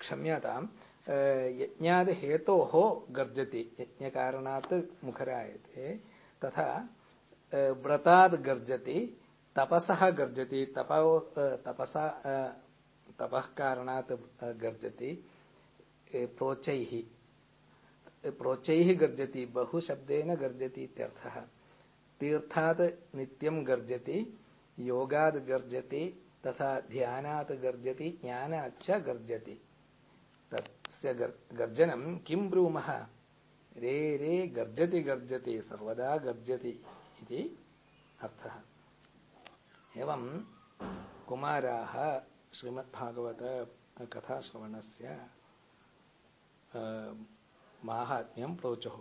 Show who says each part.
Speaker 1: क्षम्यताम् यज्ञाद हेतोः गर्जति, यज्ञकारणात् मुखरायते, तथा व्रताद् गर्जति, तपसः गर्जति, तपो तपसा तपः कारणात् गर्जति प्रोचैः प्रोचैः गर्जति, बहुशब्देन गर्जति इत्यर्थः। तीर्थात् नित्यं गर्जति, योगाद् गर्जति, तथा ध्यानात् गर्जति, ज्ञानाच्च गर्जति। तस्य गर्जनं किं ब्रूमः? रे रे, गर्जति गर्जति, सर्वदा गर्जति इति अर्थः। एवं कुमाराः श्रीमद्भागवतकथाश्रवणस्य माहात्म्यं प्रोचुः।